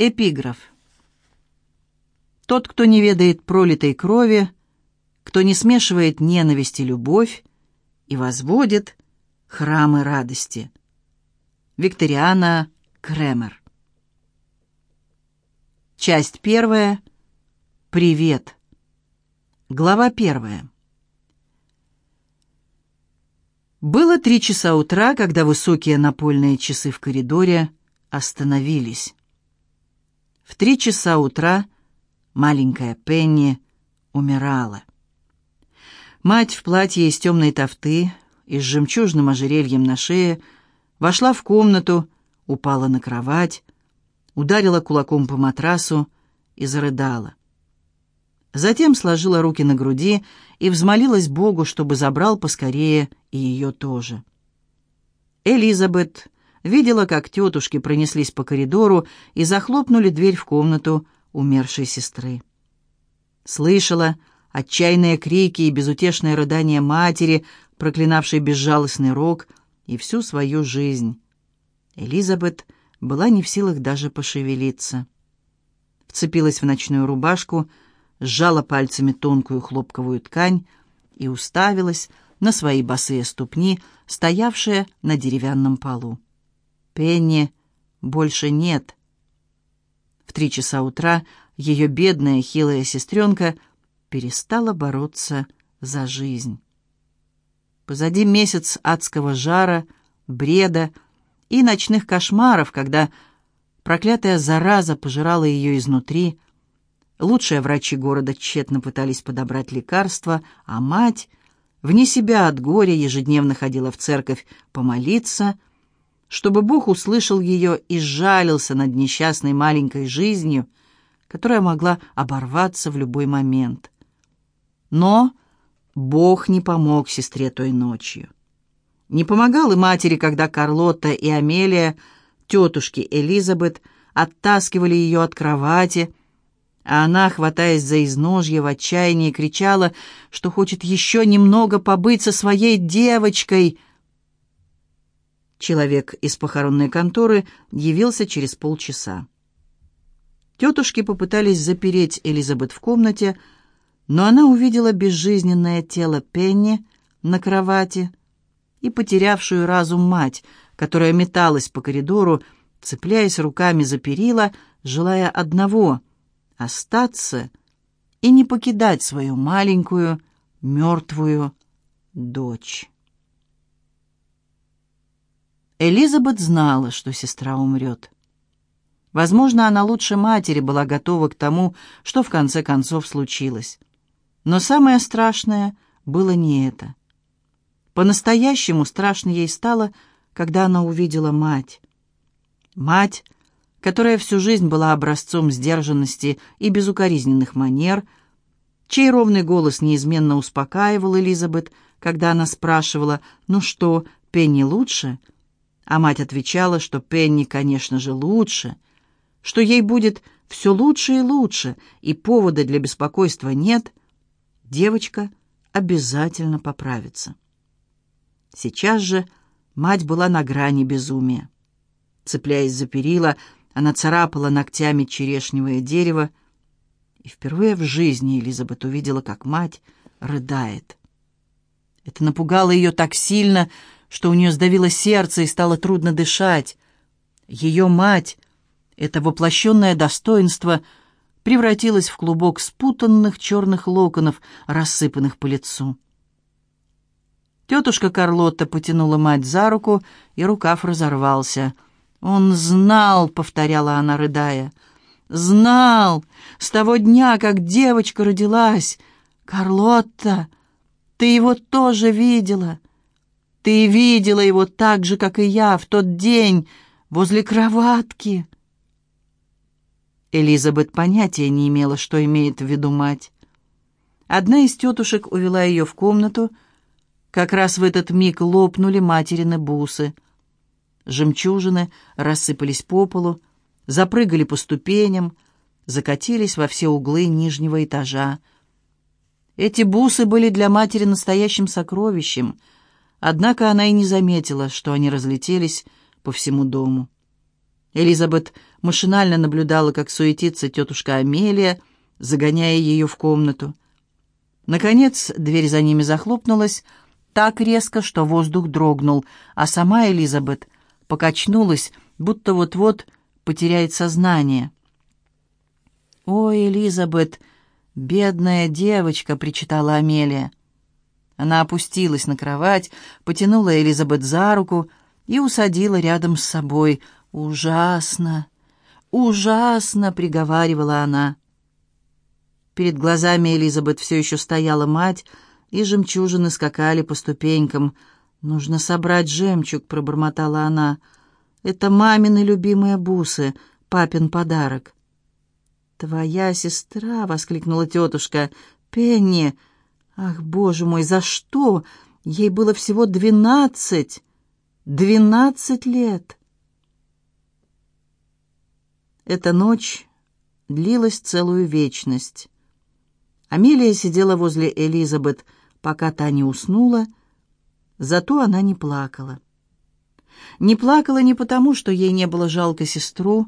Эпиграф. Тот, кто не ведает пролитой крови, кто не смешивает ненависть и любовь и возводит храмы радости. Викториана Кремер. Часть первая. Привет. Глава первая. Было три часа утра, когда высокие напольные часы в коридоре остановились. В три часа утра маленькая Пенни умирала. Мать в платье из темной тофты и с жемчужным ожерельем на шее вошла в комнату, упала на кровать, ударила кулаком по матрасу и зарыдала. Затем сложила руки на груди и взмолилась Богу, чтобы забрал поскорее и ее тоже. Элизабет видела, как тетушки пронеслись по коридору и захлопнули дверь в комнату умершей сестры. Слышала отчаянные крики и безутешное рыдание матери, проклинавшей безжалостный рок и всю свою жизнь. Элизабет была не в силах даже пошевелиться. Вцепилась в ночную рубашку, сжала пальцами тонкую хлопковую ткань и уставилась на свои босые ступни, стоявшие на деревянном полу. Пенни больше нет. В три часа утра ее бедная хилая сестренка перестала бороться за жизнь. Позади месяц адского жара, бреда и ночных кошмаров, когда проклятая зараза пожирала ее изнутри. Лучшие врачи города тщетно пытались подобрать лекарства, а мать, вне себя от горя, ежедневно ходила в церковь помолиться — чтобы Бог услышал ее и сжалился над несчастной маленькой жизнью, которая могла оборваться в любой момент. Но Бог не помог сестре той ночью. Не помогал и матери, когда Карлотта и Амелия, тетушки Элизабет, оттаскивали ее от кровати, а она, хватаясь за изножье в отчаянии, кричала, что хочет еще немного побыть со своей девочкой — Человек из похоронной конторы явился через полчаса. Тетушки попытались запереть Элизабет в комнате, но она увидела безжизненное тело Пенни на кровати и потерявшую разум мать, которая металась по коридору, цепляясь руками за перила, желая одного — остаться и не покидать свою маленькую мертвую дочь. Элизабет знала, что сестра умрет. Возможно, она лучше матери была готова к тому, что в конце концов случилось. Но самое страшное было не это. По-настоящему страшно ей стало, когда она увидела мать. Мать, которая всю жизнь была образцом сдержанности и безукоризненных манер, чей ровный голос неизменно успокаивал Элизабет, когда она спрашивала «Ну что, Пенни лучше?» А мать отвечала, что Пенни, конечно же, лучше, что ей будет все лучше и лучше, и повода для беспокойства нет, девочка обязательно поправится. Сейчас же мать была на грани безумия. Цепляясь за перила, она царапала ногтями черешневое дерево, и впервые в жизни Элизабет увидела, как мать рыдает. Это напугало ее так сильно, что у нее сдавило сердце и стало трудно дышать. Ее мать, это воплощенное достоинство, превратилась в клубок спутанных черных локонов, рассыпанных по лицу. Тетушка Карлотта потянула мать за руку, и рукав разорвался. «Он знал», — повторяла она, рыдая, — «знал с того дня, как девочка родилась. Карлотта, ты его тоже видела. Ты видела его так же, как и я, в тот день, возле кроватки. Элизабет понятия не имела, что имеет в виду мать. Одна из тетушек увела ее в комнату. Как раз в этот миг лопнули материны бусы. Жемчужины рассыпались по полу, запрыгали по ступеням, закатились во все углы нижнего этажа. Эти бусы были для матери настоящим сокровищем — Однако она и не заметила, что они разлетелись по всему дому. Элизабет машинально наблюдала, как суетится тетушка Амелия, загоняя ее в комнату. Наконец дверь за ними захлопнулась так резко, что воздух дрогнул, а сама Элизабет покачнулась, будто вот-вот потеряет сознание. «Ой, Элизабет, бедная девочка!» — причитала Амелия. Она опустилась на кровать, потянула Элизабет за руку и усадила рядом с собой. «Ужасно! Ужасно!» — приговаривала она. Перед глазами Элизабет все еще стояла мать, и жемчужины скакали по ступенькам. «Нужно собрать жемчуг», — пробормотала она. «Это мамины любимые бусы, папин подарок». «Твоя сестра!» — воскликнула тетушка. «Пенни! Ах, боже мой, за что? Ей было всего двенадцать! Двенадцать лет!» Эта ночь длилась целую вечность. Амелия сидела возле Элизабет, пока та не уснула, зато она не плакала. Не плакала не потому, что ей не было жалко сестру,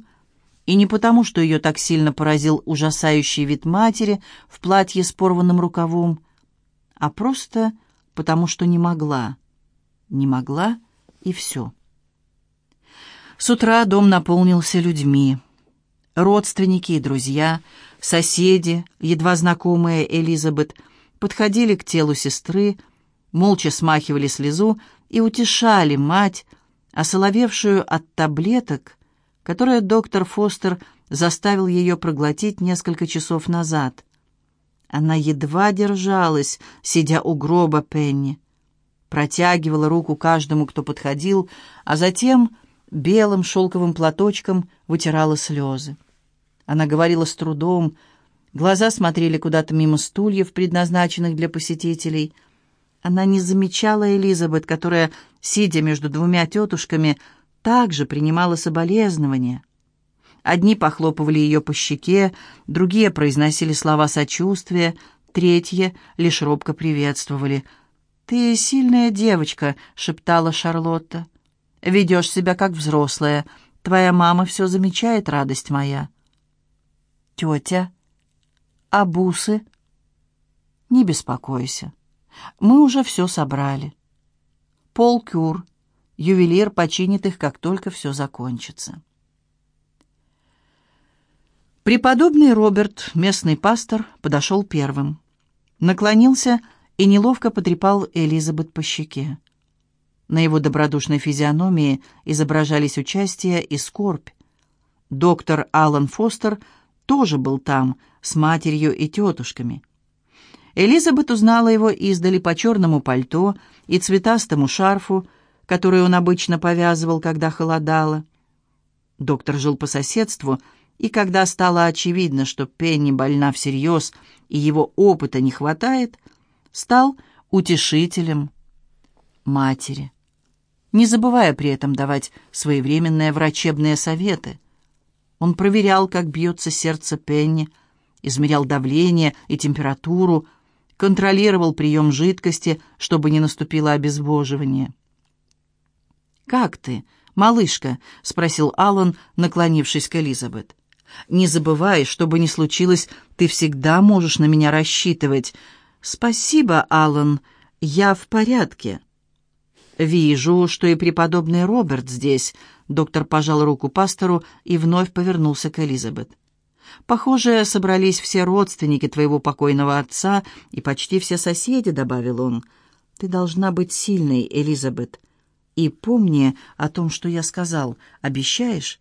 и не потому, что ее так сильно поразил ужасающий вид матери в платье с порванным рукавом, а просто потому, что не могла. Не могла, и все. С утра дом наполнился людьми. Родственники и друзья, соседи, едва знакомые Элизабет, подходили к телу сестры, молча смахивали слезу и утешали мать, осоловевшую от таблеток, которые доктор Фостер заставил ее проглотить несколько часов назад. Она едва держалась, сидя у гроба Пенни. Протягивала руку каждому, кто подходил, а затем белым шелковым платочком вытирала слезы. Она говорила с трудом, глаза смотрели куда-то мимо стульев, предназначенных для посетителей. Она не замечала Элизабет, которая, сидя между двумя тетушками, также принимала соболезнования. Одни похлопывали ее по щеке, другие произносили слова сочувствия, третьи лишь робко приветствовали. «Ты сильная девочка», — шептала Шарлотта. «Ведешь себя как взрослая. Твоя мама все замечает, радость моя». «Тетя, а бусы?» «Не беспокойся. Мы уже все собрали. Пол Кюр, ювелир, починит их, как только все закончится». Преподобный Роберт, местный пастор, подошел первым. Наклонился и неловко потрепал Элизабет по щеке. На его добродушной физиономии изображались участие и скорбь. Доктор Алан Фостер тоже был там, с матерью и тетушками. Элизабет узнала его издали по черному пальто и цветастому шарфу, который он обычно повязывал, когда холодало. Доктор жил по соседству, и когда стало очевидно, что Пенни больна всерьез и его опыта не хватает, стал утешителем матери, не забывая при этом давать своевременные врачебные советы. Он проверял, как бьется сердце Пенни, измерял давление и температуру, контролировал прием жидкости, чтобы не наступило обезвоживание. «Как ты, малышка?» — спросил Аллан, наклонившись к Элизабет. Не забывай, что бы ни случилось, ты всегда можешь на меня рассчитывать. Спасибо, Аллан, я в порядке. Вижу, что и преподобный Роберт здесь. Доктор пожал руку пастору и вновь повернулся к Элизабет. Похоже, собрались все родственники твоего покойного отца и почти все соседи, добавил он. Ты должна быть сильной, Элизабет. И помни о том, что я сказал. Обещаешь?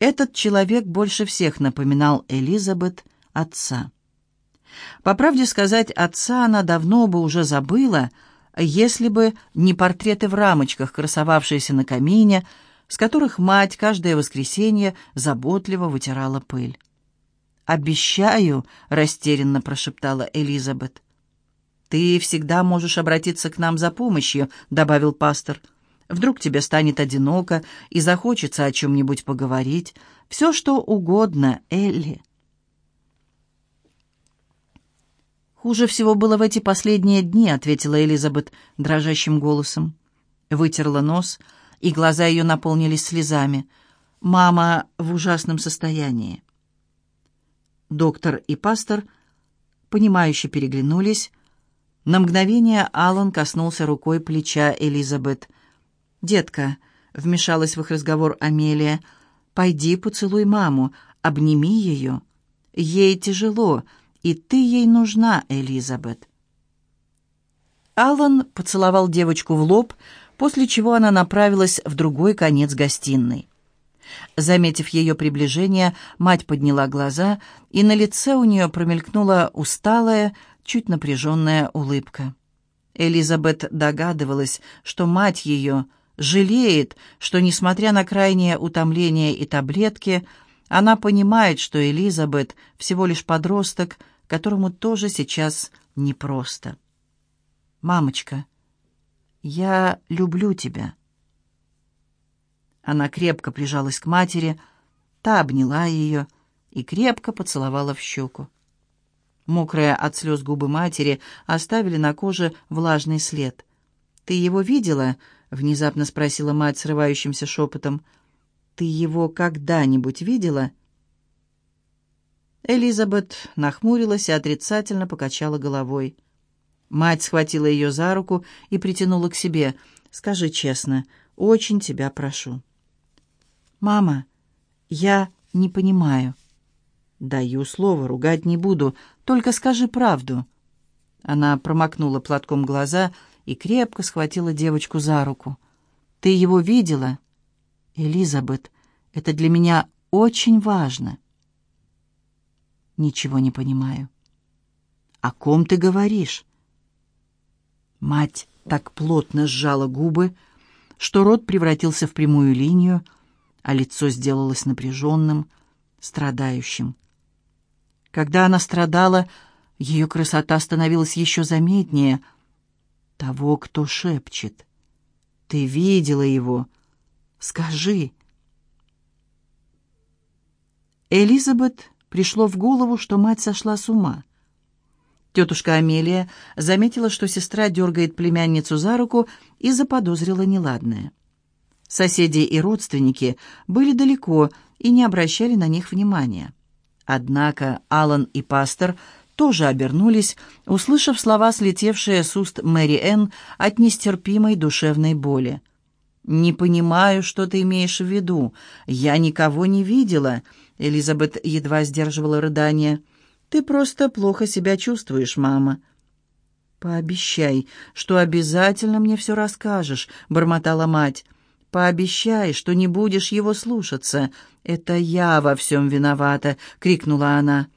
Этот человек больше всех напоминал Элизабет отца. По правде сказать, отца она давно бы уже забыла, если бы не портреты в рамочках, красовавшиеся на камине, с которых мать каждое воскресенье заботливо вытирала пыль. «Обещаю», — растерянно прошептала Элизабет. «Ты всегда можешь обратиться к нам за помощью», — добавил пастор. Вдруг тебе станет одиноко и захочется о чем-нибудь поговорить. Все, что угодно, Элли. «Хуже всего было в эти последние дни», — ответила Элизабет дрожащим голосом. Вытерла нос и глаза ее наполнились слезами. «Мама в ужасном состоянии». Доктор и пастор, понимающе переглянулись. На мгновение Алан коснулся рукой плеча Элизабет. «Детка», — вмешалась в их разговор Амелия, — «пойди поцелуй маму, обними ее. Ей тяжело, и ты ей нужна, Элизабет». Алан поцеловал девочку в лоб, после чего она направилась в другой конец гостиной. Заметив ее приближение, мать подняла глаза, и на лице у нее промелькнула усталая, чуть напряженная улыбка. Элизабет догадывалась, что мать ее жалеет, что, несмотря на крайнее утомление и таблетки, она понимает, что Элизабет всего лишь подросток, которому тоже сейчас непросто. «Мамочка, я люблю тебя». Она крепко прижалась к матери, та обняла ее и крепко поцеловала в щеку. Мокрые от слез губы матери оставили на коже влажный след. «Ты его видела?» — внезапно спросила мать срывающимся шепотом. «Ты его когда-нибудь видела?» Элизабет нахмурилась и отрицательно покачала головой. Мать схватила ее за руку и притянула к себе. «Скажи честно, очень тебя прошу». «Мама, я не понимаю». «Даю слово, ругать не буду, только скажи правду». Она промокнула платком глаза и крепко схватила девочку за руку. «Ты его видела?» «Элизабет, это для меня очень важно». «Ничего не понимаю». «О ком ты говоришь?» Мать так плотно сжала губы, что рот превратился в прямую линию, а лицо сделалось напряженным, страдающим. Когда она страдала, ее красота становилась еще заметнее. Того, кто шепчет. «Ты видела его? Скажи!» Элизабет пришло в голову, что мать сошла с ума. Тетушка Амелия заметила, что сестра дергает племянницу за руку и заподозрила неладное. Соседи и родственники были далеко и не обращали на них внимания. Однако Алан и пастор тоже обернулись, услышав слова, слетевшие с уст Мэри Энн от нестерпимой душевной боли. «Не понимаю, что ты имеешь в виду. Я никого не видела», — Элизабет едва сдерживала рыдание. Ты просто плохо себя чувствуешь, мама». «Пообещай, что обязательно мне все расскажешь», — бормотала мать. «Пообещай, что не будешь его слушаться. Это я во всем виновата», — крикнула она.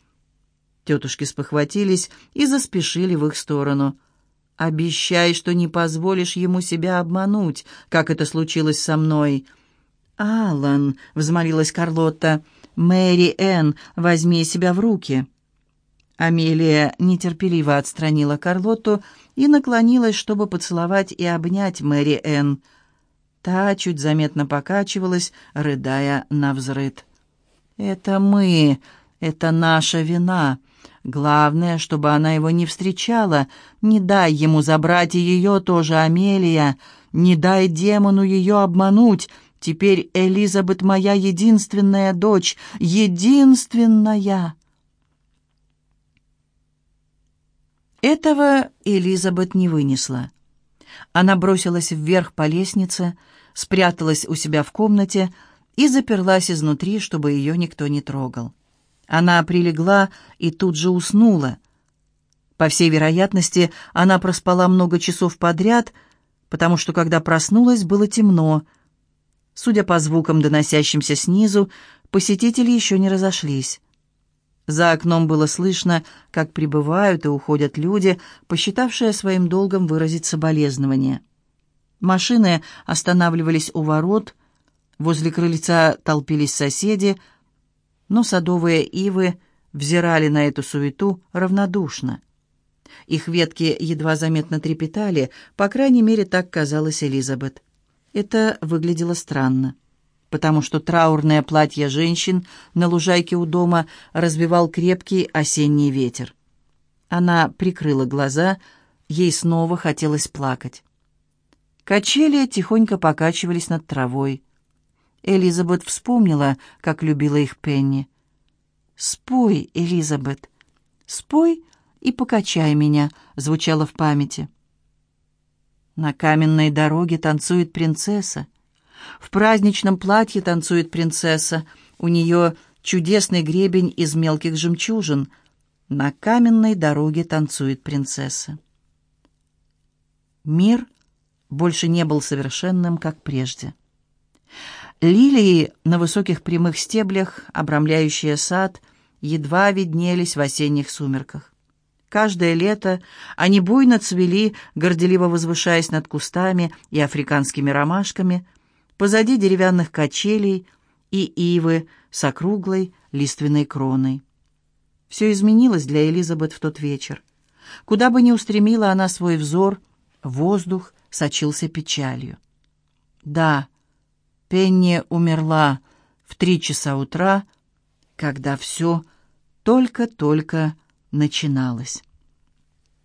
Тетушки спохватились и заспешили в их сторону. «Обещай, что не позволишь ему себя обмануть, как это случилось со мной». «Алан», — взмолилась Карлотта, — «Мэри Энн, возьми себя в руки». Амелия нетерпеливо отстранила Карлотту и наклонилась, чтобы поцеловать и обнять Мэри Энн. Та чуть заметно покачивалась, рыдая на взрыд. «Это мы, это наша вина. Главное, чтобы она его не встречала. Не дай ему забрать и ее тоже, Амелия. Не дай демону ее обмануть. Теперь Элизабет моя единственная дочь, единственная». Этого Элизабет не вынесла. Она бросилась вверх по лестнице, спряталась у себя в комнате и заперлась изнутри, чтобы ее никто не трогал. Она прилегла и тут же уснула. По всей вероятности, она проспала много часов подряд, потому что, когда проснулась, было темно. Судя по звукам, доносящимся снизу, посетители еще не разошлись. За окном было слышно, как прибывают и уходят люди, посчитавшие своим долгом выразить соболезнования. Машины останавливались у ворот, возле крыльца толпились соседи, но садовые ивы взирали на эту суету равнодушно. Их ветки едва заметно трепетали, по крайней мере, так казалось Элизабет. Это выглядело странно потому что траурное платье женщин на лужайке у дома развивал крепкий осенний ветер. Она прикрыла глаза, ей снова хотелось плакать. Качели тихонько покачивались над травой. Элизабет вспомнила, как любила их Пенни. «Спой, Элизабет, спой и покачай меня», — звучало в памяти. На каменной дороге танцует принцесса. В праздничном платье танцует принцесса. У нее чудесный гребень из мелких жемчужин. На каменной дороге танцует принцесса. Мир больше не был совершенным, как прежде. Лилии на высоких прямых стеблях, обрамляющие сад, едва виднелись в осенних сумерках. Каждое лето они буйно цвели, горделиво возвышаясь над кустами и африканскими ромашками, позади деревянных качелей и ивы с округлой лиственной кроной. Все изменилось для Элизабет в тот вечер. Куда бы ни устремила она свой взор, воздух сочился печалью. Да, Пенни умерла в три часа утра, когда все только-только начиналось.